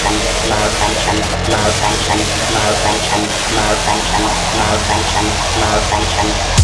function, load function, load function, load function, load function, load function, load function.